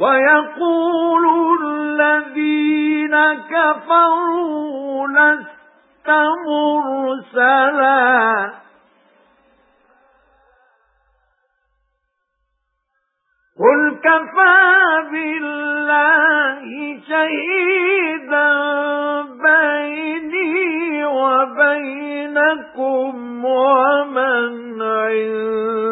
وَيَقُولُ الَّذِينَ كَفَرُوا لَسْتَ مُرْسَلًا. قُلْ كَفَى بِاللَّهِ شَهِيدًا بَيْنِي وَبَيْنَكُمْ وَمَنْ عِندَهُ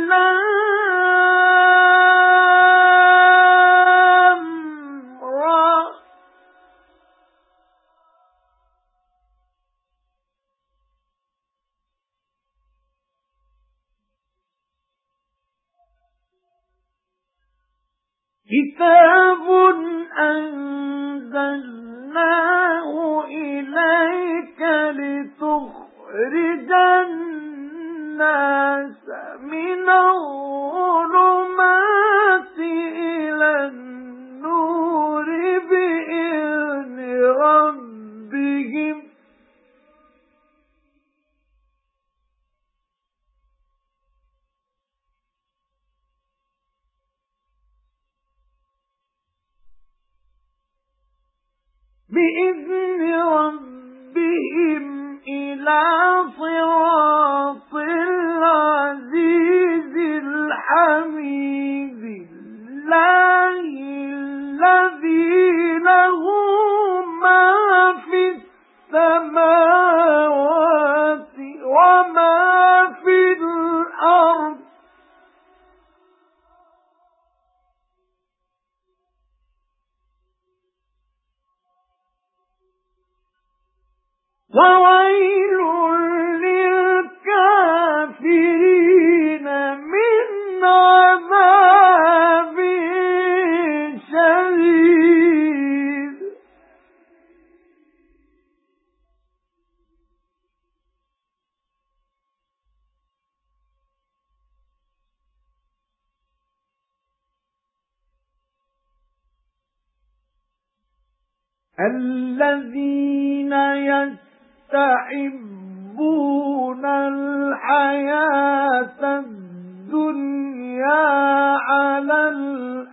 كتاب أنزلناه إليك لتخرج الناس من الظلمات بإذن ربهم إلى صراط العزيز الحميد. الله الذي له ما في السماوات وَوَيْلٌ لِلْكَافِرِينَ مِنْ عَذَابٍ شَدِيدٍ. الَّذِينَ يَسْتَحِبُّونَ يستحبون الحياة الدنيا على الآخرة